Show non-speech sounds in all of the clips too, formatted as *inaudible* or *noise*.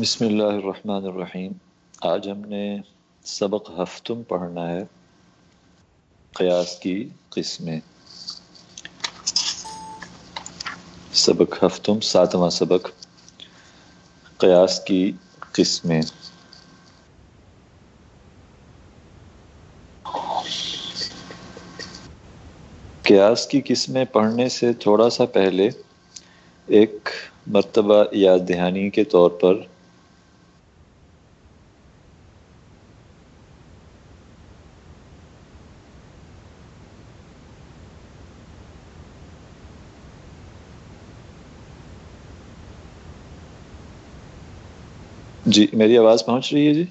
بسم اللہ الرحمن الرحیم۔ آج ہم نے سبق ہفتم پڑھنا ہے قیاس کی قسمیں۔ سبق ہفتم، ساتواں سبق۔ قیاس کی قسمیں۔ قیاس کی قسمیں پڑھنے سے تھوڑا سا پہلے ایک مرتبہ یاد دہانی کے طور پر جی میری آواز پہنچ رہی ہے جی؟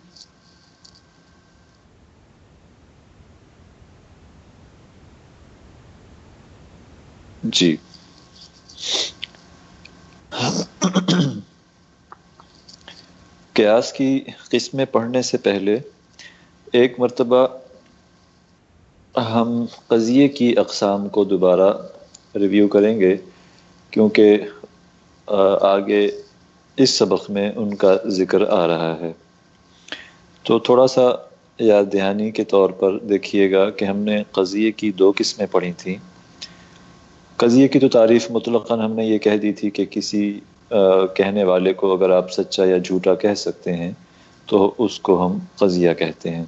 جی۔ قیاس کی قسمیں پڑھنے سے پہلے ایک مرتبہ ہم قضیے کی اقسام کو دوبارہ ریویو کریں گے، کیونکہ آگے اس سبق میں ان کا ذکر آ رہا ہے۔ تو تھوڑا سا یاد دہانی کے طور پر دیکھیے گا کہ ہم نے قضیے کی دو قسمیں پڑھی تھیں۔ قضیے کی تو تعریف مطلقاً ہم نے یہ کہہ دی تھی کہ کسی کہنے والے کو اگر آپ سچا یا جھوٹا کہہ سکتے ہیں تو اس کو ہم قضیہ کہتے ہیں۔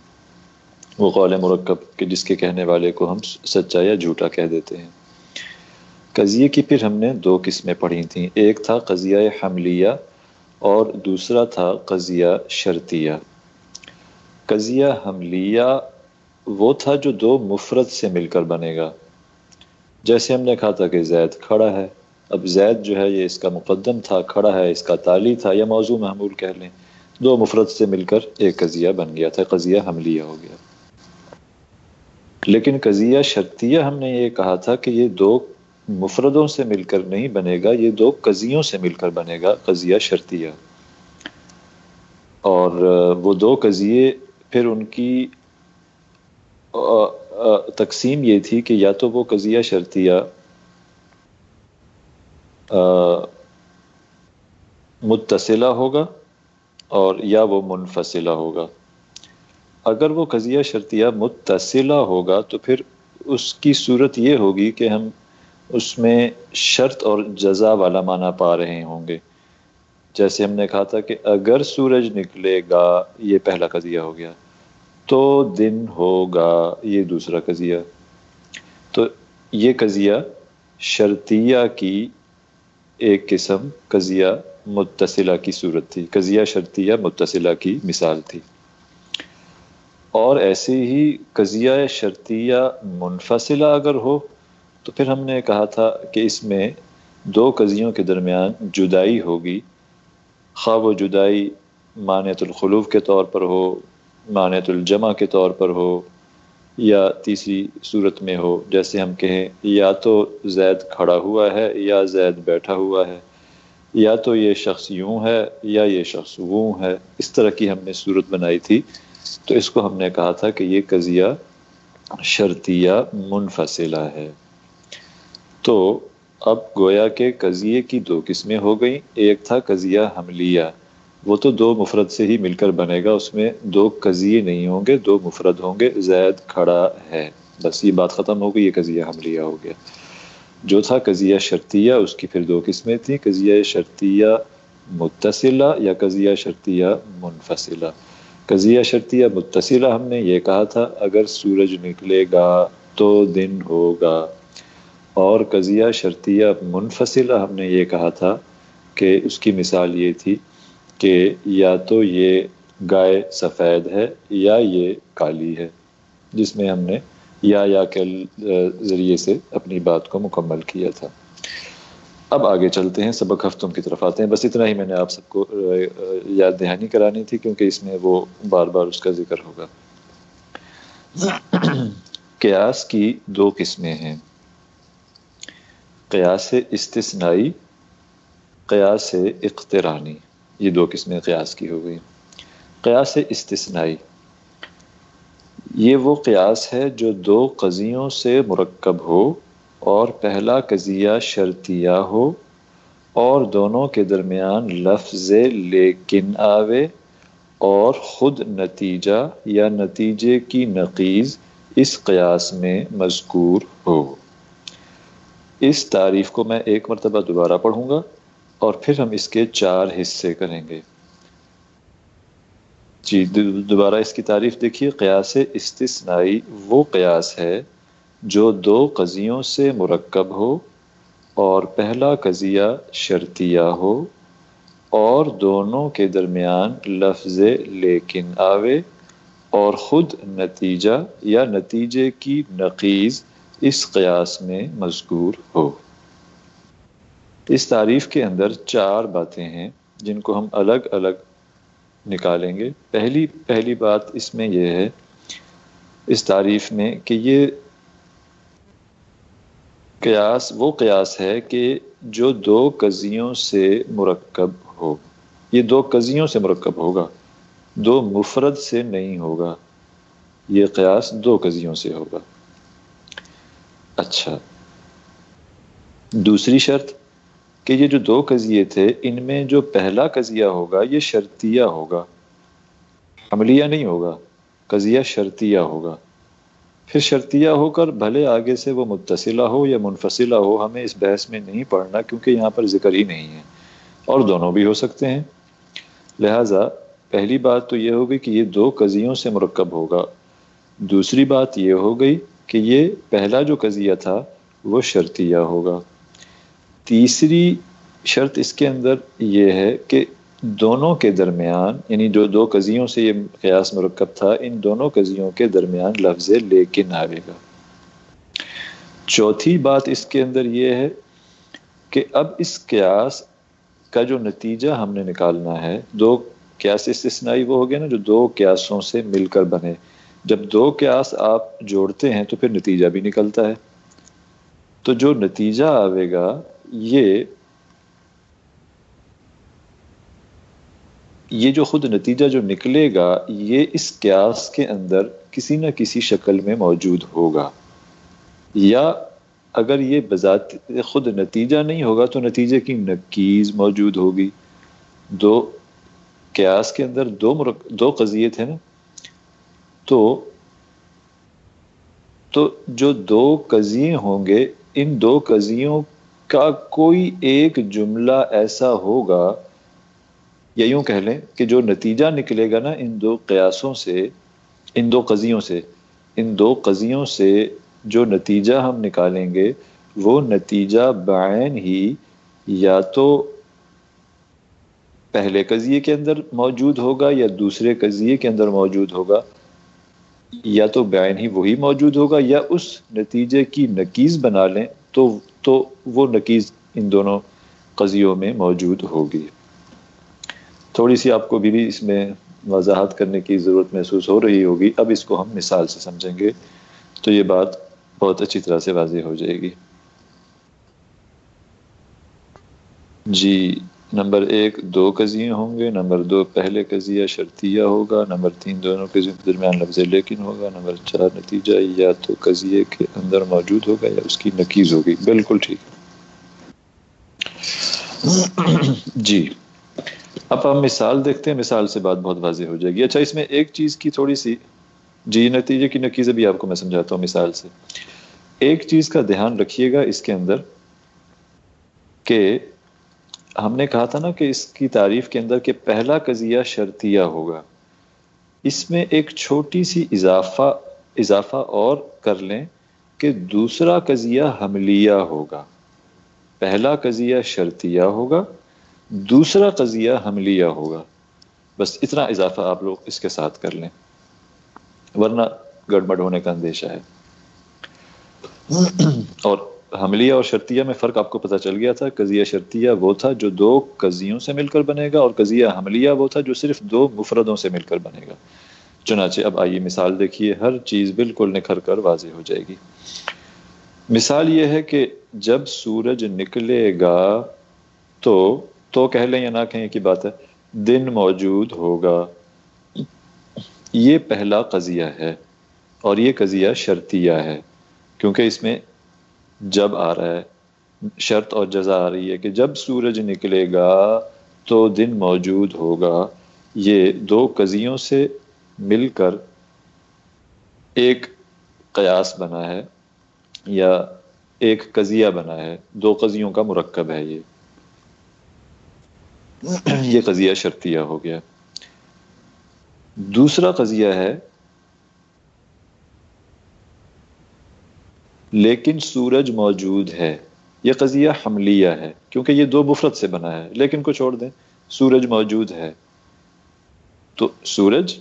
وہ قول مرکب کہ جس کے کہنے والے کو ہم سچا یا جھوٹا کہہ دیتے ہیں۔ قضیے کی پھر ہم نے دو قسمیں پڑھی تھیں۔ ایک تھا قضیہ حملیہ اور دوسرا تھا قضیہ شرطیہ۔ قضیہ حملیہ وہ تھا جو دو مفرد سے مل کر بنے گا۔ جیسے ہم نے کہا تھا کہ زید کھڑا ہے۔ اب زید جو ہے یہ اس کا مقدم تھا، کھڑا ہے، اس کا تالی تھا یا موضوع محمول کہہ لیں۔ دو مفرد سے مل کر ایک قضیہ بن گیا تھا، قضیہ حملیہ ہو گیا۔ لیکن قضیہ شرطیہ ہم نے یہ کہا تھا کہ یہ دو مفردوں سے مل کر نہیں بنے گا، یہ دو قضیوں سے مل کر بنے گا، قضیہ شرطیہ۔ اور وہ دو قضیے پھر ان کی تقسیم یہ تھی کہ یا تو وہ قضیہ شرطیہ متصلہ ہوگا اور یا وہ منفصلہ ہوگا۔ اگر وہ قضیہ شرطیہ متصلہ ہوگا تو پھر اس کی صورت یہ ہوگی کہ ہم اس میں شرط اور جزا والا معنی پا رہے ہوں گے۔ جیسے ہم نے کہا تھا کہ اگر سورج نکلے گا، یہ پہلا قضیہ ہو گیا۔ تو دن ہوگا، یہ دوسرا قضیہ۔ تو یہ قضیہ شرطیہ کی ایک قسم، قضیہ متصلہ کی صورت تھی۔ قضیہ شرطیہ متصلہ کی مثال تھی۔ اور ایسے ہی قضیہ شرطیہ منفصلہ اگر ہو تو پھر ہم نے کہا تھا کہ اس میں دو قضیوں کے درمیان جدائی ہوگی۔ خواب و جدائی مانیت الخلوف کے طور پر ہو مانیت الجمع کے طور پر ہو، یا تیسری صورت میں ہو۔ جیسے ہم کہیں، یا تو زید کھڑا ہوا ہے، یا زید بیٹھا ہوا ہے۔ یا تو یہ شخص یوں ہے، یا یہ شخص ووں ہے۔ اس طرح کی ہم نے صورت بنائی تھی۔ تو اس کو ہم نے کہا تھا کہ یہ قضیہ شرطیہ منفصلہ ہے۔ تو اب گویا کے قضیے کی دو قسمیں ہو گئیں۔ ایک تھا قضیہ حملیہ۔ وہ تو دو مفرد سے ہی مل کر بنے گا۔ اس میں دو قضیے نہیں ہوں گے، دو مفرد ہوں گے۔ زید کھڑا ہے۔ بس یہ بات ختم ہو گئی، یہ قضیہ حملیہ ہو گیا۔ جو تھا قضیہ شرطیہ، اس کی پھر دو قسمیں تھیں۔ قضیہ شرطیہ متصلہ یا قضیہ شرطیہ منفصلہ۔ قضیہ شرطیہ متصلہ ہم نے یہ کہا تھا، اگر سورج نکلے گا تو دن ہوگا۔ اور قضیہ شرطیہ منفصلہ ہم نے یہ کہا تھا کہ اس کی مثال یہ تھی کہ یا تو یہ گائے سفید ہے یا یہ کالی ہے جس میں ہم نے یا یا کے ذریعے سے اپنی بات کو مکمل کیا تھا۔ اب آگے چلتے ہیں سبق ہفتوں کی طرف آتے ہیں۔ بس اتنا ہی میں نے آپ سب کو یاد دہانی کرانی تھی کیونکہ اس میں وہ بار بار اس کا ذکر ہوگا۔ *coughs* قیاس کی دو قسمیں ہیں۔ قیاس استثنائی، قیاس اقترانی، یہ دو قسمیں قیاس کی ہو گئی قیاس استثنائی، یہ وہ قیاس ہے جو دو قضیوں سے مرکب ہو اور پہلا قضیہ شرطیہ ہو اور دونوں کے درمیان لفظ لیکن آوے اور خود نتیجہ یا نتیجے کی نقیز اس قیاس میں مذکور ہو۔ اس تعریف کو میں ایک مرتبہ دوبارہ پڑھوں گا اور پھر ہم اس کے چار حصے کریں گے۔ جی دوبارہ اس کی تعریف دیکھیے۔ قیاس استثنائی وہ قیاس ہے جو دو قضیوں سے مرکب ہو اور پہلا قضیہ شرطیہ ہو اور دونوں کے درمیان لفظ لیکن آوے اور خود نتیجہ یا نتیجے کی نقیز اس قیاس میں مذکور ہو۔ اس تعریف کے اندر چار باتیں ہیں جن کو ہم الگ الگ نکالیں گے۔ پہلی پہلی بات اس میں یہ ہے، اس تعریف میں کہ یہ قیاس، وہ قیاس ہے کہ جو دو قضیوں سے مرکب ہو۔ یہ دو قضیوں سے مرکب ہوگا، دو مفرد سے نہیں ہوگا۔ یہ قیاس دو قضیوں سے ہوگا۔ اچھا۔ دوسری شرط کہ یہ جو دو قضیے تھے، ان میں جو پہلا قضیہ ہوگا، یہ شرطیہ ہوگا۔ عملیہ نہیں ہوگا، قضیہ شرطیہ ہوگا۔ پھر شرطیہ ہو کر بھلے آگے سے وہ متصلہ ہو یا منفصلہ ہو، ہمیں اس بحث میں نہیں پڑھنا کیونکہ یہاں پر ذکر ہی نہیں ہے۔ اور دونوں بھی ہو سکتے ہیں۔ لہٰذا پہلی بات تو یہ ہوگی کہ یہ دو قضیوں سے مرکب ہوگا۔ دوسری بات یہ ہو گئی کہ یہ پہلا جو قضیہ تھا وہ شرطیہ ہوگا۔ تیسری شرط اس کے اندر یہ ہے کہ دونوں کے درمیان یعنی جو دو قضیوں سے یہ قیاس مرکب تھا، ان دونوں قضیوں کے درمیان لفظ لیکن آئے گا۔ چوتھی بات اس کے اندر یہ ہے کہ اب اس قیاس کا جو نتیجہ ہم نے نکالنا ہے، دو قیاس استثنائی وہ ہو گیا نا جو دو قیاسوں سے مل کر بنے۔ جب دو قیاس آپ جوڑتے ہیں تو پھر نتیجہ بھی نکلتا ہے۔ تو جو نتیجہ آئے گا، یہ یہ جو خود نتیجہ جو نکلے گا، یہ اس قیاس کے اندر کسی نہ کسی شکل میں موجود ہوگا۔ یا اگر یہ بذات خود نتیجہ نہیں ہوگا تو نتیجے کی نکیز موجود ہوگی۔ دو قیاس کے اندر دو مرک، دو قضیے تھے نا۔ تو تو جو دو قضیے ہوں گے، ان دو قضیوں کا کوئی ایک جملہ ایسا ہوگا، یا یوں کہہ لیں کہ جو نتیجہ نکلے گا نا ان دو قیاسوں سے، ان دو قضیوں سے، ان دو قضیوں سے جو نتیجہ ہم نکالیں گے، وہ نتیجہ بعین ہی یا تو پہلے قضیے کے اندر موجود ہوگا یا دوسرے قضیے کے اندر موجود ہوگا۔ یا تو بعین ہی وہی موجود ہوگا یا اس نتیجے کی نکیز بنا لیں تو تو وہ نکیز ان دونوں قضیوں میں موجود ہوگی۔ تھوڑی سی آپ کو بھی اس میں وضاحت کرنے کی ضرورت محسوس ہو رہی ہوگی۔ اب اس کو ہم مثال سے سمجھیں گے تو یہ بات بہت اچھی طرح سے واضح ہو جائے گی۔ جی۔ نمبر ایک، دو قضیے ہوں گے، نمبر دو، پہلے قضیہ شرطیہ ہوگا، نمبر تین، دونوں کے درمیان لفظ لیکن ہوگا، نمبر چار، نتیجہ، یا تو قضیے کے اندر موجود ہوگا یا اس کی نکیز ہوگی۔ بالکل ٹھیک۔ جی۔ اب ہم مثال دیکھتے ہیں، مثال سے بات بہت واضح ہو جائے گی۔ اچھا اس میں ایک چیز کی تھوڑی سی جی نتیجے کی نکیزیں بھی آپ کو میں سمجھاتا ہوں مثال سے۔ ایک چیز کا دھیان رکھیے گا اس کے اندر کہ ہم نے کہا تھا نا کہ اس کی تعریف کے اندر کہ پہلا قضیہ شرطیہ ہوگا۔ اس میں ایک چھوٹی سی اضافہ اضافہ اور کر لیں کہ دوسرا قضیہ حملیہ ہوگا۔ پہلا قضیہ شرطیہ ہوگا، دوسرا قضیہ حملیہ ہوگا۔ بس اتنا اضافہ آپ لوگ اس کے ساتھ کر لیں، ورنہ گڑبڑ ہونے کا اندیشہ ہے۔ اور حملیہ اور شرطیہ میں فرق آپ کو پتہ چل گیا تھا۔ قضیہ شرطیہ وہ تھا جو دو قضیوں سے مل کر بنے گا اور قضیہ حملیہ وہ تھا جو صرف دو مفردوں سے مل کر بنے گا۔ چنانچہ اب آئیے مثال دیکھیے، ہر چیز بالکل نکھر کر واضح ہو جائے گی۔ مثال یہ ہے کہ جب سورج نکلے گا تو تو کہہ لیں یا نہ کہیں کی بات ہے، دن موجود ہوگا۔ یہ پہلا قضیہ ہے اور یہ قضیہ شرطیہ ہے، کیونکہ اس میں جب آ رہا ہے، شرط اور جزا آ رہی ہے کہ جب سورج نکلے گا تو دن موجود ہوگا۔ یہ دو قضیوں سے مل کر ایک قیاس بنا ہے یا ایک قضیہ بنا ہے۔ دو قضیوں کا مرکب ہے یہ۔ یہ قضیہ شرطیہ ہو گیا۔ دوسرا قضیہ ہے لیکن سورج موجود ہے۔ یہ قضیہ حملیہ ہے کیونکہ یہ دو مفرت سے بنا ہے۔ لیکن کو چھوڑ دیں، سورج موجود ہے۔ تو سورج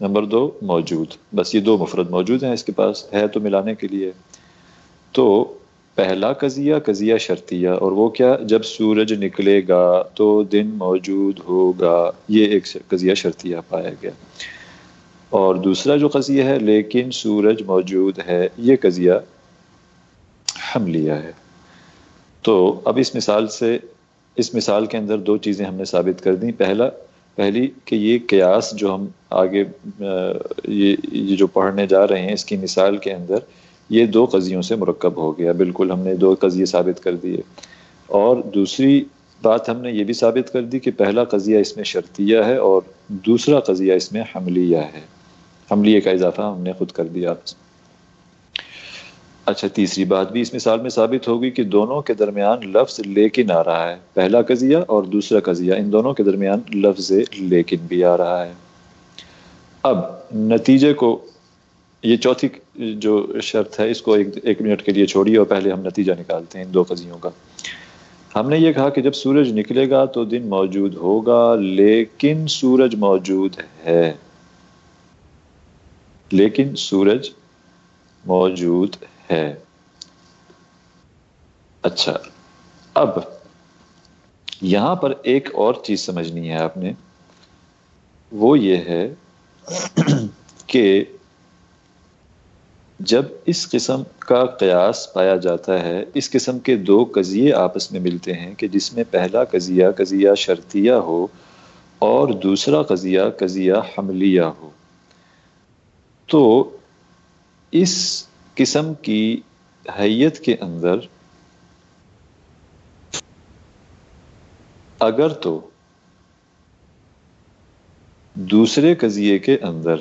نمبر دو موجود۔ بس یہ دو مفرد موجود ہیں اس کے پاس، ہے تو ملانے کے لیے۔ تو پہلا قضیہ قضیہ شرطیہ، اور وہ کیا؟ جب سورج نکلے گا تو دن موجود ہوگا۔ یہ ایک قضیہ شرطیہ پایا گیا۔ اور دوسرا جو قضیہ ہے، لیکن سورج موجود ہے، یہ قضیہ حملیہ ہے۔ تو اب اس مثال سے، اس مثال کے اندر دو چیزیں ہم نے ثابت کر دیں۔ پہلا، پہلی کہ یہ قیاس جو ہم آگے یہ جو پڑھنے جا رہے ہیں، اس کی مثال کے اندر یہ دو قضیوں سے مرکب ہو گیا۔ بالکل ہم نے دو قضیے ثابت کر دیے۔ اور دوسری بات ہم نے یہ بھی ثابت کر دی کہ پہلا قضیہ اس میں شرطیہ ہے اور دوسرا قضیہ اس میں حملیہ ہے۔ حملیہ کا اضافہ ہم نے خود کر دیا۔ آپس اچھا تیسری بات بھی اس مثال میں ثابت ہوگی کہ دونوں کے درمیان لفظ لیکن آ رہا ہے۔ پہلا قضیہ اور دوسرا قضیہ، ان دونوں کے درمیان لفظ لیکن بھی آ رہا ہے۔ اب نتیجے کو، یہ چوتھی جو شرط ہے، اس کو ایک ایک منٹ کے لیے چھوڑیے اور پہلے ہم نتیجہ نکالتے ہیں ان دو قضیوں کا۔ ہم نے یہ کہا کہ جب سورج نکلے گا تو دن موجود ہوگا، لیکن سورج موجود ہے۔ لیکن سورج موجود ہے۔ اچھا اب یہاں پر ایک اور چیز سمجھنی ہے آپ نے۔ وہ یہ ہے کہ جب اس قسم کا قیاس پایا جاتا ہے، اس قسم کے دو قضیے آپس میں ملتے ہیں کہ جس میں پہلا قضیہ قضیہ شرطیہ ہو اور دوسرا قضیہ قضیہ حملیہ ہو۔ تو اس قسم کی حیت کے اندر اگر تو دوسرے قضیے کے اندر،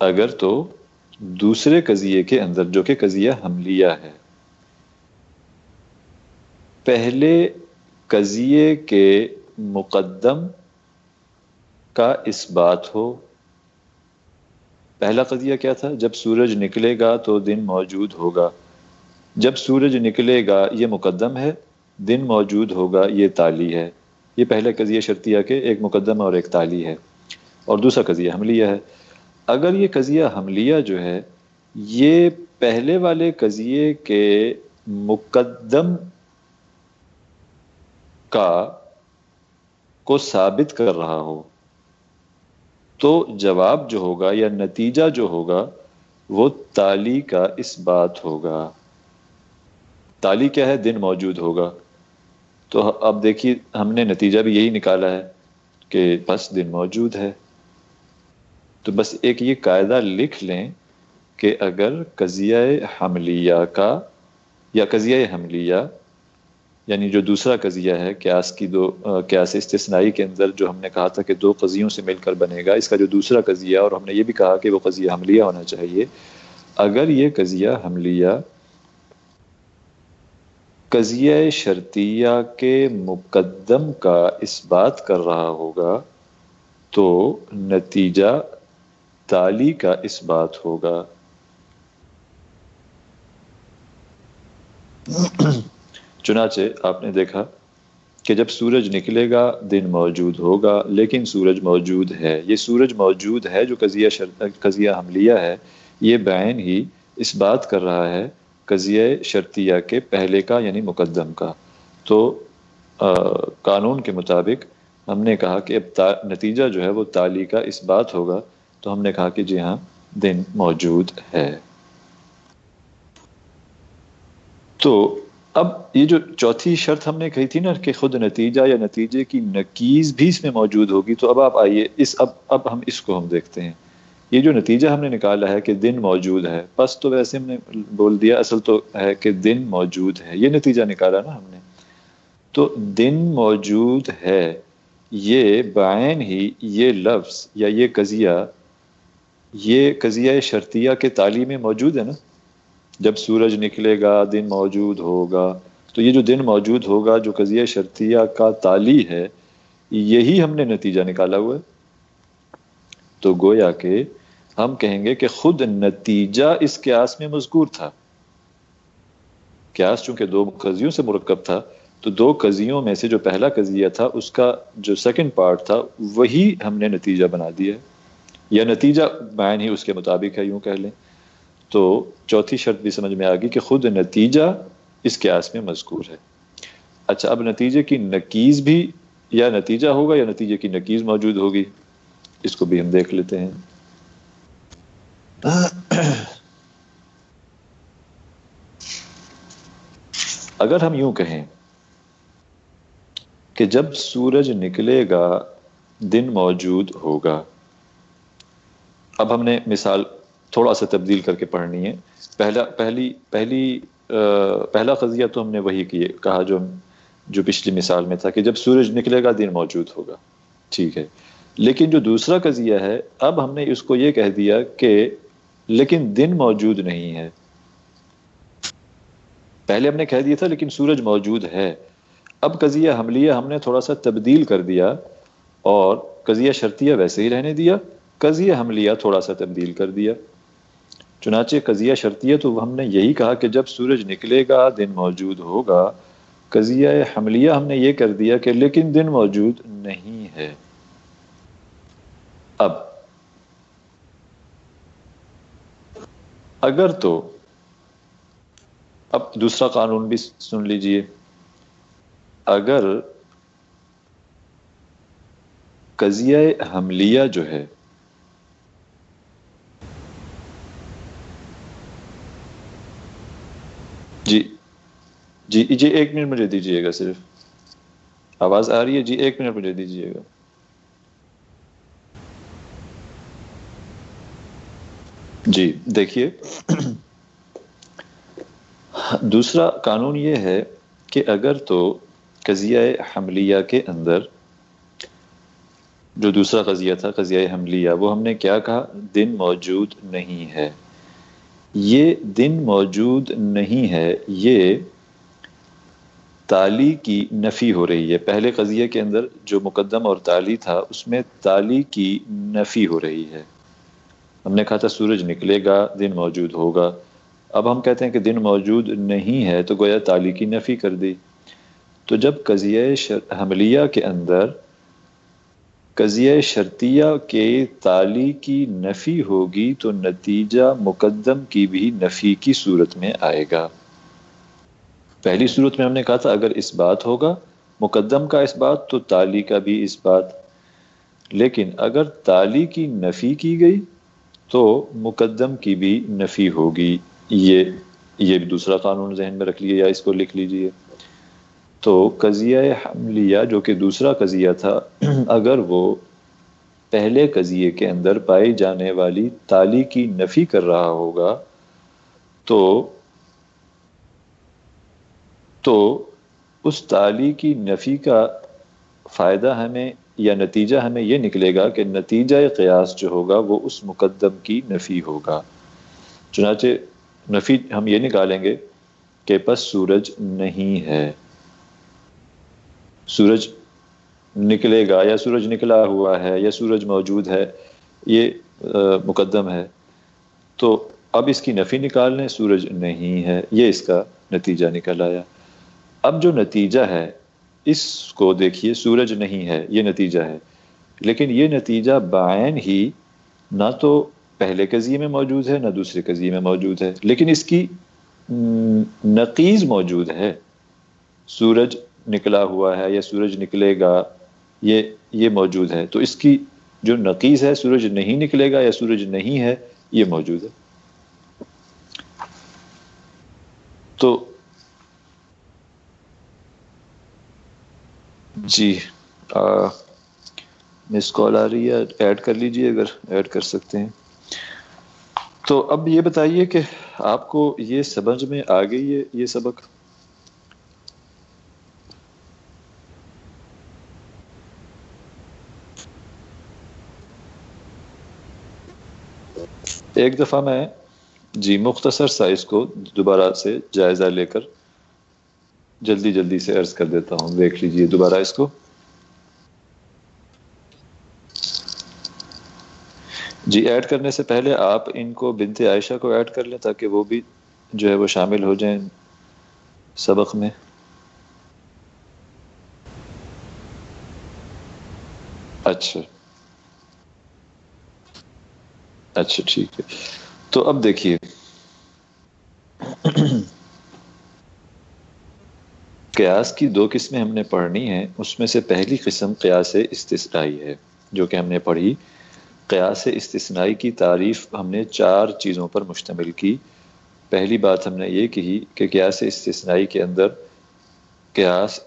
اگر تو دوسرے قضیے کے اندر، جو کہ قضیہ حملیہ ہے، پہلے قضیے کے مقدم کا اس بات ہو پہلا قضیہ کیا تھا؟ جب سورج نکلے گا تو دن موجود ہوگا۔ جب سورج نکلے گا، یہ مقدم ہے۔ دن موجود ہوگا، یہ تالی ہے۔ یہ پہلے قضیہ شرطیہ کے ایک مقدم اور ایک تالی ہے۔ اور دوسرا قضیہ حملیہ ہے۔ اگر یہ قضیہ حملیہ جو ہے، یہ پہلے والے قضیے کے مقدم کا کو ثابت کر رہا ہو تو جواب جو ہوگا یا نتیجہ جو ہوگا وہ تالی کا اس بات ہوگا۔ تالی کیا ہے؟ دن موجود ہوگا۔ تو اب دیکھیے، ہم نے نتیجہ بھی یہی نکالا ہے کہ بس دن موجود ہے۔ تو بس ایک یہ قاعدہ لکھ لیں کہ اگر قضیہ حملیہ کا یا قضیہ حملیہ یعنی جو دوسرا قضیہ ہے کیاس کی دو کیاس استثنائی کے اندر جو ہم نے کہا تھا کہ دو قضیوں سے مل کر بنے گا، اس کا جو دوسرا قضیہ، اور ہم نے یہ بھی کہا کہ وہ قضیہ حملیہ ہونا چاہیے۔ اگر یہ قضیہ حملیہ، قضیہ شرطیہ کے مقدم کا اس بات کر رہا ہوگا، تو نتیجہ تالی کا اس بات ہوگا۔ چنانچہ آپ نے دیکھا کہ جب سورج نکلے گا، دن موجود ہوگا، لیکن سورج موجود ہے۔ یہ سورج موجود ہے جو قضیہ قضیہ حملیہ ہے۔ یہ بین ہی اس بات کر رہا ہے، قضیہ شرطیہ کے پہلے کا یعنی مقدم کا۔ تو قانون کے مطابق ہم نے کہا کہ اب تا، نتیجہ جو ہے وہ تالی کا اس بات ہوگا۔ تو ہم نے کہا کہ جی ہاں دن موجود ہے۔ تو اب یہ جو چوتھی شرط ہم نے کہی تھی نا کہ خود نتیجہ یا نتیجے کی نکیز بھی اس میں موجود ہوگی، تو اب آپ آئیے اس، اب اب ہم اس کو ہم دیکھتے ہیں۔ یہ جو نتیجہ ہم نے نکالا ہے کہ دن موجود ہے، بس تو ویسے ہم نے بول دیا اصل تو ہے کہ دن موجود ہے۔ یہ نتیجہ نکالا نا ہم نے۔ تو دن موجود ہے، یہ بائن ہی یہ لفظ یا یہ قضیہ یہ قضیہ شرطیہ کے تعلیم میں موجود ہے نا۔ جب سورج نکلے گا، دن موجود ہوگا۔ تو یہ جو دن موجود ہوگا، جو قضیہ شرطیہ کا تالی ہے، یہی ہم نے نتیجہ نکالا ہوا ہے۔ تو گویا کہ ہم کہیں گے کہ خود نتیجہ اس قیاس میں مذکور تھا۔ قیاس چونکہ دو قضیوں سے مرکب تھا، تو دو قضیوں میں سے جو پہلا قضیہ تھا، اس کا جو سیکنڈ پارٹ تھا، وہی ہم نے نتیجہ بنا دیا یا نتیجہ بیان ہی اس کے مطابق ہے، یوں کہہ لیں۔ تو چوتھی شرط بھی سمجھ میں آ گئی کہ خود نتیجہ اس قیاس میں مذکور ہے۔ اچھا اب نتیجے کی نکیز بھی یا نتیجہ ہوگا یا نتیجے کی نکیز موجود ہوگی؟ اس کو بھی ہم دیکھ لیتے ہیں۔ اگر ہم یوں کہیں کہ جب سورج نکلے گا، دن موجود ہوگا۔ اب ہم نے مثال تھوڑا سا تبدیل کر کے پڑھنی ہے۔ پہلا، پہلی پہلی پہلا قضیہ تو ہم نے وہی کیے، کہا جو جو پچھلی مثال میں تھا کہ جب سورج نکلے گا دن موجود ہوگا۔ ٹھیک ہے۔ لیکن جو دوسرا قضیہ ہے، اب ہم نے اس کو یہ کہہ دیا کہ لیکن دن موجود نہیں ہے۔ پہلے ہم نے کہہ دیا تھا لیکن سورج موجود ہے۔ اب قضیہ حملیہ ہم نے تھوڑا سا تبدیل کر دیا اور قضیہ شرطیہ ویسے ہی رہنے دیا۔ قضیہ حملیہ تھوڑا سا تبدیل کر دیا۔ چنانچہ قضیہ شرطیہ تو ہم نے یہی کہا کہ جب سورج نکلے گا، دن موجود ہوگا۔ قضیہ حملیہ ہم نے یہ کر دیا کہ لیکن دن موجود نہیں ہے۔ اب، اگر تو، اب دوسرا قانون بھی سن لیجیے۔ اگر قضیہ حملیہ جو ہے جی جی جی ایک منٹ مجھے دیجیے گا صرف۔ آواز آ رہی ہے؟ جی ایک منٹ مجھے دیجیے گا۔ جی دیکھیے۔ دوسرا قانون یہ ہے کہ اگر تو قضیہ حملیہ کے اندر جو دوسرا قضیہ تھا، قضیہ حملیہ، وہ ہم نے کیا کہا؟ دن موجود نہیں ہے۔ یہ دن موجود نہیں ہے، یہ تالی کی نفی ہو رہی ہے۔ پہلے قضیے کے اندر جو مقدم اور تالی تھا، اس میں تالی کی نفی ہو رہی ہے۔ ہم نے کہا تھا سورج نکلے گا، دن موجود ہوگا۔ اب ہم کہتے ہیں کہ دن موجود نہیں ہے تو گویا تالی کی نفی کر دی۔ تو جب قضیہ حملیہ کے اندر قضیہ شرطیہ کے تالی کی نفی ہوگی تو نتیجہ مقدم کی بھی نفی کی صورت میں آئے گا۔ پہلی صورت میں ہم نے کہا تھا، اگر اس بات ہوگا، مقدم کا اس بات، تو تالی کا بھی اس بات۔ لیکن اگر تالی کی نفی کی گئی، تو مقدم کی بھی نفی ہوگی۔ یہ یہ بھی دوسرا قانون ذہن میں رکھ لیے یا اس کو لکھ لیجیے۔ تو قضیہ حملیہ جو کہ دوسرا قضیہ تھا، اگر وہ پہلے قضیے کے اندر پائی جانے والی تالی کی نفی کر رہا ہوگا، تو تو اس تالی کی نفی کا فائدہ ہمیں یا نتیجہ ہمیں یہ نکلے گا کہ نتیجہ قیاس جو ہوگا وہ اس مقدم کی نفی ہوگا۔ چنانچہ نفی ہم یہ نکالیں گے کہ پس سورج نہیں ہے۔ سورج نکلے گا یا سورج نکلا ہوا ہے یا سورج موجود ہے، یہ مقدم ہے۔ تو اب اس کی نفی نکال لیں سورج نہیں ہے، یہ اس کا نتیجہ نکل آیا۔ اب جو نتیجہ ہے، اس کو دیکھیے، سورج نہیں ہے، یہ نتیجہ ہے۔ لیکن یہ نتیجہ بائن ہی نہ تو پہلے قضیے میں موجود ہے، نہ دوسرے قضیے میں موجود ہے۔ لیکن اس کی نقیز موجود ہے۔ سورج نکلا ہوا ہے یا سورج نکلے گا، یہ یہ موجود ہے۔ تو اس کی جو نقیز ہے، سورج نہیں نکلے گا یا سورج نہیں ہے، یہ موجود ہے۔ تو جی مس کال آ رہی ہے۔ ایڈ کر لیجیے اگر ایڈ کر سکتے ہیں۔ تو اب یہ بتائیے کہ آپ کو یہ سمجھ میں آ گئی ہے یہ سبق؟ ایک دفعہ میں جی مختصر سا اس کو دوبارہ سے جائزہ لے کر جلدی جلدی سے عرض کر دیتا ہوں۔ دیکھ لیجیے دوبارہ اس کو۔ جی ایڈ کرنے سے پہلے آپ ان کو بنت عائشہ کو ایڈ کر لیں تاکہ وہ بھی جو ہے وہ شامل ہو جائیں سبق میں۔ اچھا۔ اچھا ٹھیک ہے۔ تو اب دیکھیے۔ قیاس کی دو قسمیں ہم نے پڑھنی ہیں۔ اس میں سے پہلی قسم قیاس استثنائی ہے، جو کہ ہم نے پڑھی۔ قیاس استثنائی کی تعریف ہم نے چار چیزوں پر مشتمل کی۔ پہلی بات ہم نے یہ کہی کہ قیاس استثنائی کے اندر قیاس،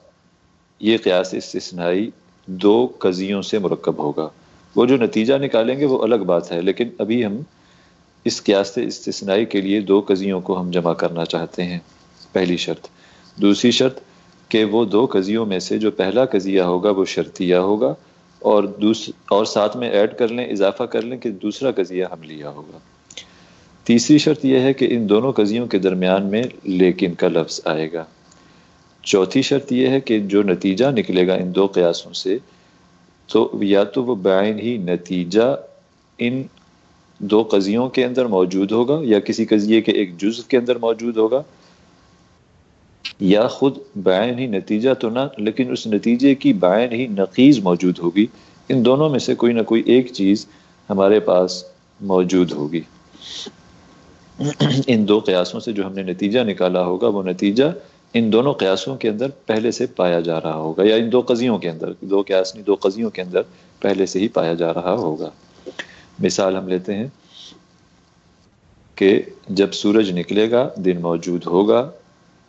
یہ قیاس استثنائی دو قضیوں سے مرکب ہوگا۔ وہ جو نتیجہ نکالیں گے وہ الگ بات ہے، لیکن ابھی ہم اس قیاس استثنائی کے لیے دو قضیوں کو ہم جمع کرنا چاہتے ہیں۔ پہلی شرط۔ دوسری شرط کہ وہ دو قضیوں میں سے جو پہلا قضیہ ہوگا وہ شرطیہ ہوگا اور دوس، اور ساتھ میں ایڈ کر لیں، اضافہ کر لیں کہ دوسرا قضیہ ہم لیا ہوگا۔ تیسری شرط یہ ہے کہ ان دونوں قضیوں کے درمیان میں لیکن کا لفظ آئے گا۔ چوتھی شرط یہ ہے کہ جو نتیجہ نکلے گا ان دو قیاسوں سے تو یا تو وہ بعین ہی نتیجہ ان دو قضیوں کے اندر موجود ہوگا یا کسی قضیے کے ایک جز کے اندر موجود ہوگا؟ یا خود بعین ہی نتیجہ تو نہ، لیکن اس نتیجے کی بعین ہی نقیز موجود ہوگی۔ ان دونوں میں سے کوئی نہ کوئی ایک چیز ہمارے پاس موجود ہوگی۔ ان دو قیاسوں سے جو ہم نے نتیجہ نکالا ہوگا، وہ نتیجہ ان دونوں قیاسوں کے اندر پہلے سے پایا جا رہا ہوگا، یا ان دو قضیوں کے اندر، دو قیاس نہیں، دو قضیوں کے اندر پہلے سے ہی پایا جا رہا ہوگا۔ مثال ہم لیتے ہیں کہ جب سورج نکلے گا، دن موجود ہوگا،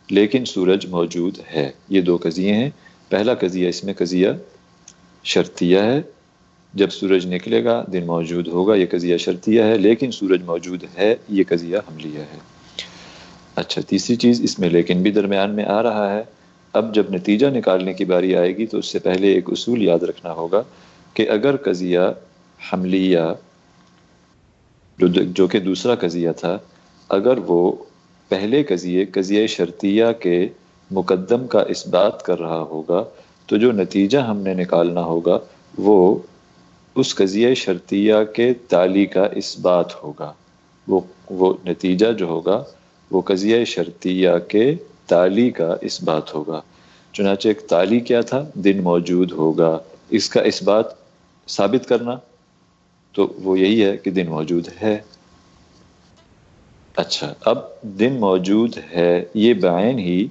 لیکن سورج موجود ہے۔ یہ دو قضیے ہیں۔ پہلا قضیہ اس میں قضیہ شرطیہ ہے۔ جب سورج نکلے گا، دن موجود ہوگا، یہ قضیہ شرطیہ ہے، لیکن سورج موجود ہے، یہ قضیہ حملیہ ہے۔ اچھا تیسری چیز اس میں لیکن بھی درمیان میں آ رہا ہے۔ اب جب نتیجہ نکالنے کی باری آئے گی تو اس سے پہلے ایک اصول یاد رکھنا ہوگا کہ اگر قضیہ حملیہ، جو جو کہ دوسرا قضیہ تھا، اگر وہ پہلے قضیے قضیہ شرطیہ کے مقدم کا اس بات کر رہا ہوگا، تو جو نتیجہ ہم نے نکالنا ہوگا، وہ اس قضیہ شرطیہ کے تالی کا اس بات ہوگا۔ وہ وہ نتیجہ جو ہوگا وہ قضیہ شرطیہ کے تالی کا اس بات ہوگا۔ چنانچہ ایک تالی کیا تھا؟ دن موجود ہوگا۔ اس کا اس بات ثابت کرنا تو وہ یہی ہے کہ دن موجود ہے۔ اچھا اب دن موجود ہے، یہ بعین ہی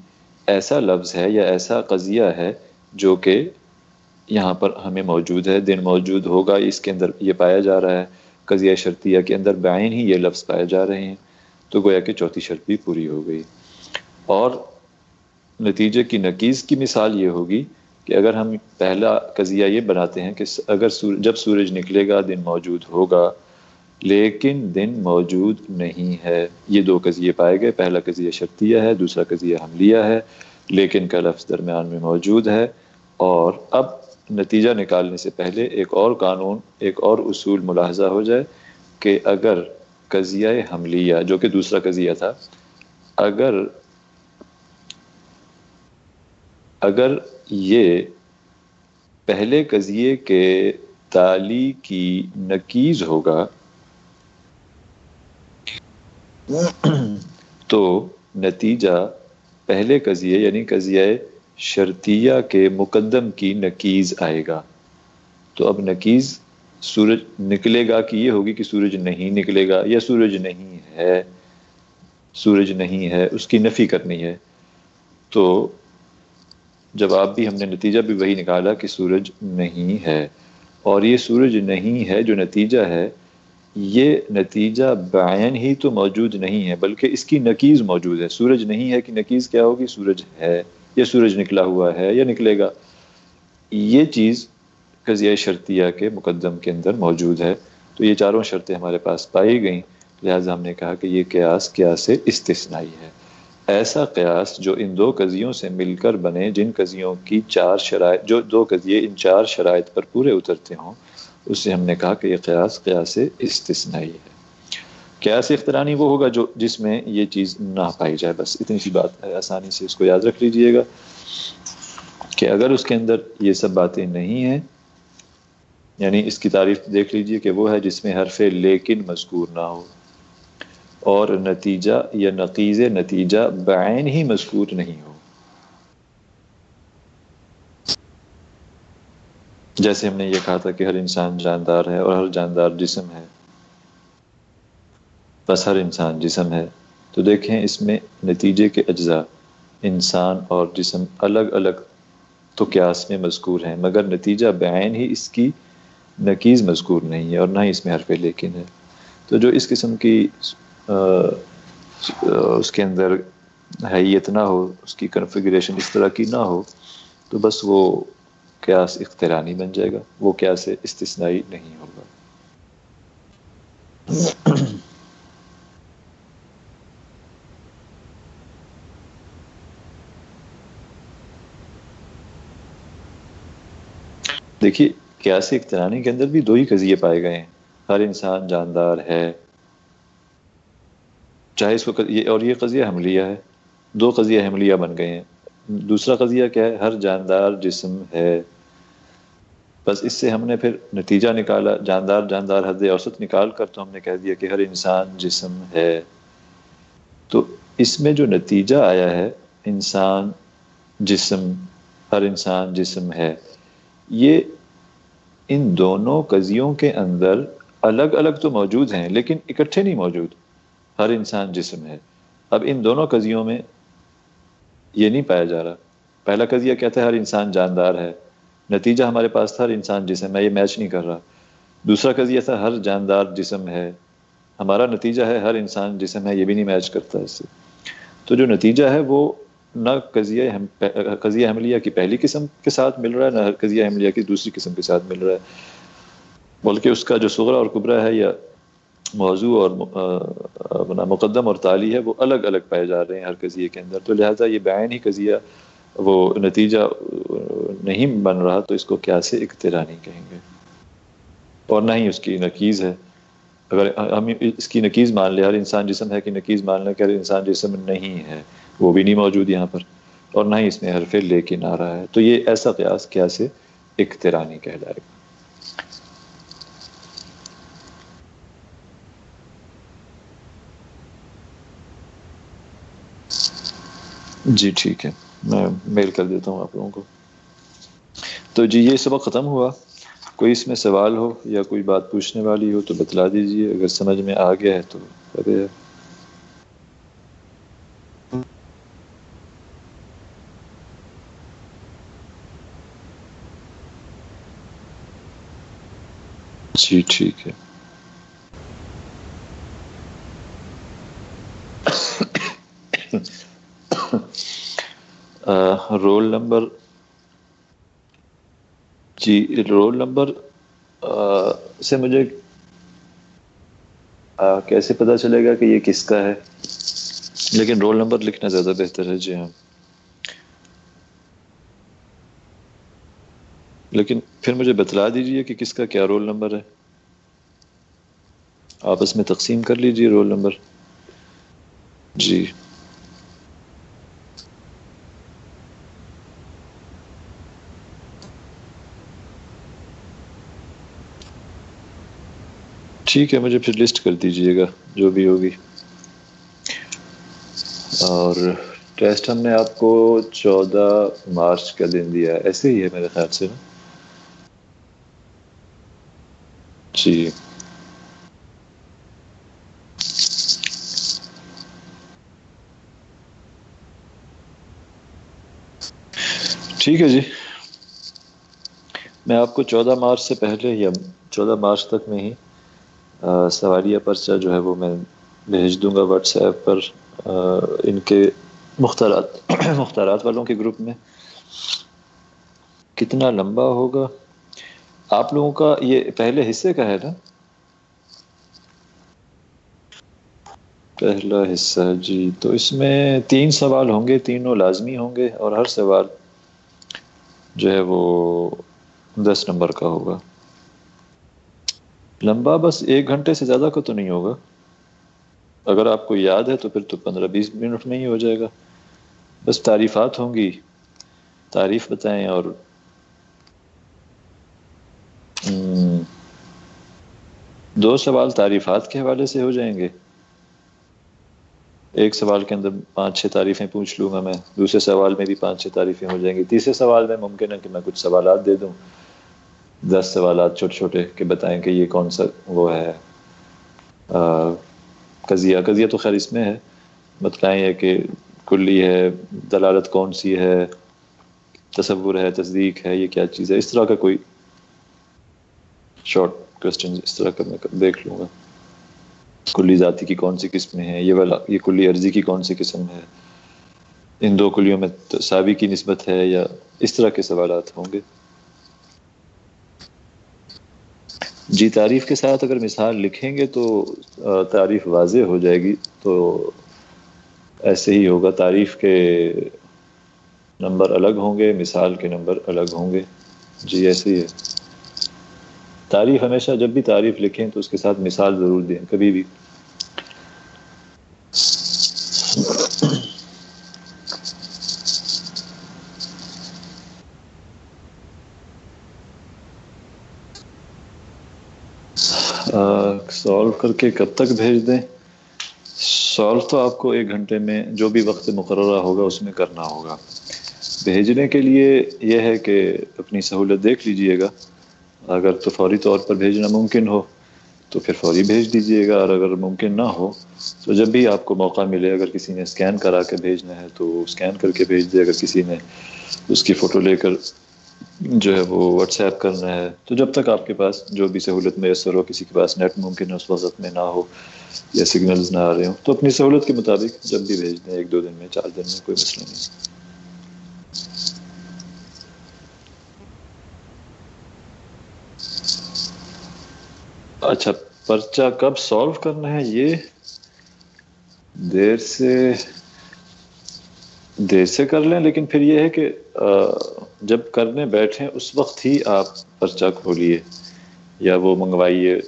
ایسا لفظ ہے یا ایسا قضیہ ہے جو کہ یہاں پر ہمیں موجود ہے۔ دن موجود ہوگا، اس کے اندر یہ پایا جا رہا ہے۔ قضیہ شرطیہ کے اندر بعین ہی یہ لفظ پائے جا رہے ہیں۔ تو گویا کہ چوتھی شرط بھی پوری ہو گئی۔ اور نتیجے کی نقیز کی مثال یہ ہوگی کہ اگر ہم پہلا قضیہ یہ بناتے ہیں کہ اگر جب سورج نکلے گا، دن موجود ہوگا، لیکن دن موجود نہیں ہے۔ یہ دو قضیے پائے گئے۔ پہلا قضیہ شرطیہ ہے، دوسرا قضیہ حملیہ ہے، لیکن کا لفظ درمیان میں موجود ہے۔ اور اب نتیجہ نکالنے سے پہلے ایک اور قانون، ایک اور اصول ملاحظہ ہو جائے کہ اگر قضیہ حملیہ، جو کہ دوسرا قضیہ تھا، اگر اگر یہ پہلے قضیے کے تالی کی نکیز ہوگا، تو نتیجہ پہلے قضیے یعنی قضیہ شرطیہ کے مقدم کی نکیز آئے گا۔ تو اب نکیز سورج نکلے گا کہ یہ ہوگی کہ سورج نہیں نکلے گا یا سورج نہیں ہے، سورج نہیں ہے، اس کی نفی کرنی ہے۔ تو جواب بھی ہم نے نتیجہ بھی وہی نکالا کہ سورج نہیں ہے، اور یہ سورج نہیں ہے جو نتیجہ ہے، یہ نتیجہ بعین ہی تو موجود نہیں ہے، بلکہ اس کی نکیز موجود ہے۔ سورج نہیں ہے کہ نکیز کیا ہوگی؟ سورج ہے، یا سورج نکلا ہوا ہے یا نکلے گا۔ یہ چیز قضیہ شرطیہ کے مقدم کے اندر موجود ہے۔ تو یہ چاروں شرطیں ہمارے پاس پائی گئیں۔ لہٰذا ہم نے کہا کہ یہ قیاس قیاس استثنائی ہے۔ ایسا قیاس جو ان دو قضیوں سے مل کر بنے، جن قضیوں کی چار شرائط، جو دو قضیے ان چار شرائط پر پورے اترتے ہوں، اس سے ہم نے کہا کہ یہ قیاس قیاس استثنائی ہے۔ قیاس اخترانی وہ ہوگا جو جس میں یہ چیز نہ پائی جائے۔ بس اتنی سی بات ہے، آسانی سے اس کو یاد رکھ لیجیے گا کہ اگر اس کے اندر یہ سب باتیں نہیں ہیں یعنی اس کی تعریف دیکھ لیجیے کہ وہ ہے جس میں حرف لیکن مذکور نہ ہو۔ اور نتیجہ یا نقیز نتیجہ بعین ہی مذکور نہیں ہو۔ جیسے ہم نے یہ کہا تھا کہ ہر انسان جاندار ہے اور ہر جاندار جسم ہے۔ بس ہر انسان جسم ہے۔ تو دیکھیں اس میں نتیجے کے اجزاء۔ انسان اور جسم الگ الگ تو قیاس میں مذکور ہیں، مگر نتیجہ بعین ہی اس کی نقیز مذکور نہیں ہے اور نہ ہی اس میں حرف لیکن ہے۔ تو جو اس قسم کی اس کے اندر حیت نہ ہو، اس کی کنفیگریشن اس طرح کی نہ ہو، تو بس وہ قیاس اخترانی بن جائے گا، وہ قیاس استثنائی نہیں ہوگا۔ دیکھیے قیاس اخترانی کے اندر بھی دو ہی قضیے پائے گئے ہیں۔ ہر انسان جاندار ہے۔ چاہے اس کو اور یہ قضیہ حملیہ ہے۔ دو قضیہ حملیہ بن گئے ہیں۔ دوسرا قضیہ کیا ہے؟ ہر جاندار جسم ہے۔ بس اس سے ہم نے پھر نتیجہ نکالا۔ جاندار جاندار حد اوسط نکال کر تو ہم نے کہہ دیا کہ ہر انسان جسم ہے۔ تو اس میں جو نتیجہ آیا ہے، انسان جسم ہر انسان جسم ہے۔ یہ ان دونوں قضیوں کے اندر الگ الگ تو موجود ہیں، لیکن اکٹھے نہیں موجود۔ ہر انسان جسم ہے۔ اب ان دونوں قضیوں میں یہ نہیں پایا جا رہا۔ پہلا قضیہ کہتا ہے ہر انسان جاندار ہے۔ نتیجہ ہمارے پاس تھا، ہر انسان جسم ہے، یہ میچ نہیں کر رہا۔ دوسرا قضیہ تھا، ہر جاندار جسم ہے۔ ہمارا نتیجہ ہے، ہر انسان جسم ہے، یہ بھی نہیں میچ کرتا اس سے۔ تو جو نتیجہ ہے وہ نہ قضیہ قضیہ حملیہ کی پہلی قسم کے ساتھ مل رہا ہے، نہ قضیہ حملیہ کی دوسری قسم کے ساتھ مل رہا ہے۔ بلکہ اس کا جو سغرا اور قبرا ہے یا موضوع اور مقدم اور تالی ہے، وہ الگ الگ پائے جا رہے ہیں ہر قضیے کے اندر۔ تو لہٰذا یہ بیان ہی قضیہ، وہ نتیجہ نہیں بن رہا، تو اس کو کیا سے اقترا نہیں کہیں گے؟ اور نہ ہی اس کی نقیز ہے۔ اگر ہم اس کی نقیز مان لیں، ہر انسان جسم ہے کہ نقیز مان لیں کہ ہر انسان جسم نہیں ہے۔ وہ بھی نہیں موجود یہاں پر اور نہ ہی اس میں حرف لیکن آ رہا ہے۔ تو یہ ایسا قیاس کیا سے اقترانی کہلائے۔ گا جی ٹھیک ہے، میں میل کر دیتا ہوں آپ لوگوں کو۔ تو جی یہ سبق ختم ہوا۔ کوئی اس میں سوال ہو یا کوئی بات پوچھنے والی ہو تو بتلا دیجیے۔ اگر سمجھ میں آ گیا ہے تو۔ کرے جی ٹھیک ہے۔ رول نمبر جی رول نمبر سے مجھے کیسے پتا چلے گا کہ یہ کس کا ہے؟ لیکن رول نمبر لکھنا زیادہ بہتر ہے جی ہاں۔ لیکن پھر مجھے بتلا دیجیے کہ کس کا کیا رول نمبر ہے۔ آپس میں تقسیم کر لیجیے رول نمبر۔ جی۔ ٹھیک ہے، مجھے پھر لسٹ کر دیجیے گا، جو بھی ہوگی۔ اور ٹیسٹ ہم نے آپ کو چودہ مارچ کا دن دیا۔ ہے ایسے ہی ہے میرے خیال سے۔ نا جی۔ ٹھیک ہے جی۔ میں آپ کو چودہ مارچ سے پہلے یا چودہ مارچ تک میں ہی سوالیہ پرچہ جو ہے وہ میں بھیج دوں گا واٹس ایپ پر ان کے مختارات *clears throat* مختارات والوں کے گروپ میں۔ کتنا لمبا ہوگا؟ آپ لوگوں کا یہ پہلے حصے کا ہے نا؟ پہلا حصہ جی۔ تو اس میں تین سوال ہوں گے، تینوں لازمی ہوں گے اور ہر سوال جو ہے وہ دس نمبر کا ہوگا۔ لمبا بس ایک گھنٹے سے زیادہ کا تو نہیں ہوگا۔ اگر آپ کو یاد ہے تو پھر تو پندرہ بیس منٹ میں ہی ہو جائے گا۔ بس تعریفات ہوں گی۔ تعریف بتائیں اور دو سوال تعریفات کے حوالے سے ہو جائیں گے۔ ایک سوال کے اندر پانچ چھ تعریفیں پوچھ لوں گا میں۔ دوسرے سوال میں بھی پانچ چھ تعریفیں ہو جائیں گی۔ تیسرے سوال میں ممکن ہے کہ میں کچھ سوالات دے دوں۔ دس سوالات چھوٹے چھوٹے کہ بتائیں کہ یہ کون سا وہ ہے۔ قضیہ۔ قضیہ تو خیر اس میں ہے۔ بتلائیں یہ کہ کلی ہے، دلالت کون سی ہے؟ تصور ہے، تصدیق ہے، یہ کیا چیز ہے؟ اس طرح کا کوئی شارٹ کوشچن اس طرح کا میں دیکھ لوں گا۔ کلی ذاتی کی کون سی قسمیں ہیں؟ یہ والا، یہ کلی عرضی کی کون سی قسم ہے؟ ان دو کلیوں میں سابی کی نسبت ہے یا اس طرح کے سوالات ہوں گے؟ جی تعریف کے ساتھ اگر مثال لکھیں گے تو تعریف واضح ہو جائے گی۔ تو ایسے ہی ہوگا، تعریف کے نمبر الگ ہوں گے، مثال کے نمبر الگ ہوں گے۔ جی ایسے ہی ہے۔ تعریف ہمیشہ جب بھی تعریف لکھیں تو اس کے ساتھ مثال ضرور دیں، کبھی بھی۔ سالو کر کے کب تک بھیج دیں؟ سالو تو آپ کو ایک گھنٹے میں جو بھی وقت مقررہ ہوگا اس میں کرنا ہوگا۔ بھیجنے کے لیے یہ ہے کہ اپنی سہولت دیکھ لیجیے گا۔ اگر تو فوری طور پر بھیجنا ممکن ہو، تو پھر فوری بھیج دیجیے گا، اور اگر ممکن نہ ہو، تو جب بھی آپ کو موقع ملے، اگر کسی نے اسکین کرا کے بھیجنا ہے، تو اسکین کر کے بھیج دے۔ اگر کسی نے اس کی فوٹو لے کر جو ہے وہ واٹس ایپ کرنا ہے، تو جب تک آپ کے پاس جو بھی سہولت میسر ہو، کسی کے پاس نیٹ ممکن ہے، اس وقت میں نہ ہو یا سگنلز نہ آ رہے ہوں، تو اپنی سہولت کے مطابق جب بھی بھیج دیں، ایک دو دن میں، چار دن میں، کوئی مسئلہ نہیں۔ اچھا پرچہ کب سالو کرنا ہے؟ یہ دیر سے دیر سے کر لیں، لیکن پھر یہ ہے کہ جب کرنے بیٹھیں اس وقت ہی آپ پرچہ کھولیے، یا وہ منگوائیے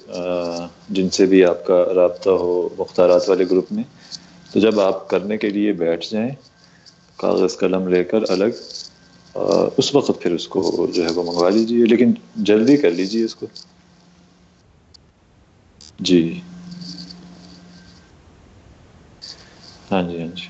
جن سے بھی آپ کا رابطہ ہو، مختارات والے گروپ میں۔ تو جب آپ کرنے کے لیے بیٹھ جائیں، کاغذ قلم لے کر الگ اس وقت پھر اس کو جو ہے وہ منگوا لیجیے لیکن جلدی کر لیجیے اس کو۔ جی۔ ہاں جی ہاں جی۔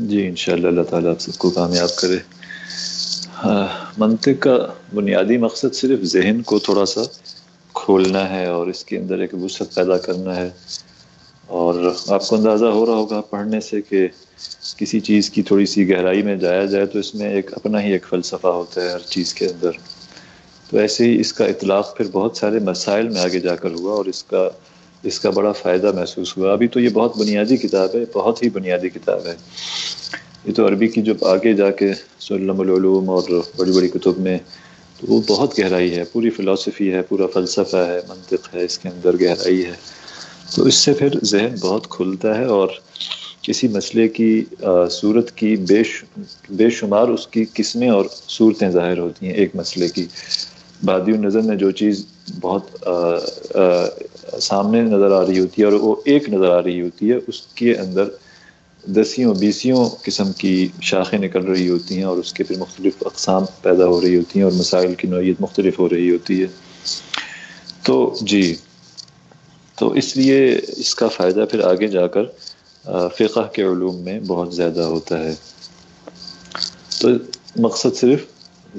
جی انشاءاللہ اللہ تعالیٰ آپ سب کو کامیاب کرے۔ منطق کا بنیادی مقصد صرف ذہن کو تھوڑا سا کھولنا ہے اور اس کے اندر ایک وسعت پیدا کرنا ہے۔ اور آپ کو اندازہ ہو رہا ہوگا پڑھنے سے کہ کسی چیز کی تھوڑی سی گہرائی میں جایا جائے تو اس میں ایک اپنا ہی ایک فلسفہ ہوتا ہے ہر چیز کے اندر۔ تو ایسے ہی اس کا اطلاق پھر بہت سارے مسائل میں آگے جا کر ہوا اور اس کا اس کا بڑا فائدہ محسوس ہوا۔ ابھی تو یہ بہت بنیادی کتاب ہے، بہت ہی بنیادی کتاب ہے۔ یہ تو عربی کی جب آگے جا کے سلم العلوم اور بڑی بڑی کتب میں، تو وہ بہت گہرائی ہے، پوری فلاسفی ہے، پورا فلسفہ ہے، منطق ہے، اس کے اندر گہرائی ہے۔ تو اس سے پھر ذہن بہت کھلتا ہے اور کسی مسئلے کی صورت کی بے بے شمار اس کی قسمیں اور صورتیں ظاہر ہوتی ہیں ایک مسئلے کی۔ بادی النظر میں جو چیز بہت سامنے نظر آ رہی ہوتی ہے اور وہ ایک نظر آ رہی ہوتی ہے، اس کے اندر دسیوں، بیسیوں قسم کی شاخیں نکل رہی ہوتی ہیں اور اس کے پھر مختلف اقسام پیدا ہو رہی ہوتی ہیں اور مسائل کی نوعیت مختلف ہو رہی ہوتی ہے۔ تو جی۔ تو اس لیے اس کا فائدہ پھر آگے جا کر فقہ کے علوم میں بہت زیادہ ہوتا ہے۔ تو مقصد صرف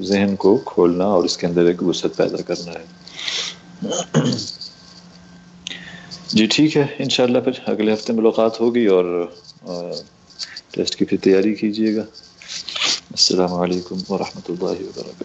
ذہن کو کھولنا اور اس کے اندر ایک وسعت پیدا کرنا ہے۔ جی ٹھیک ہے، انشاءاللہ پھر اگلے ہفتے ملاقات ہوگی اور ٹیسٹ کی پھر تیاری کیجیے گا۔ السلام علیکم ورحمۃ اللہ وبرکاتہ۔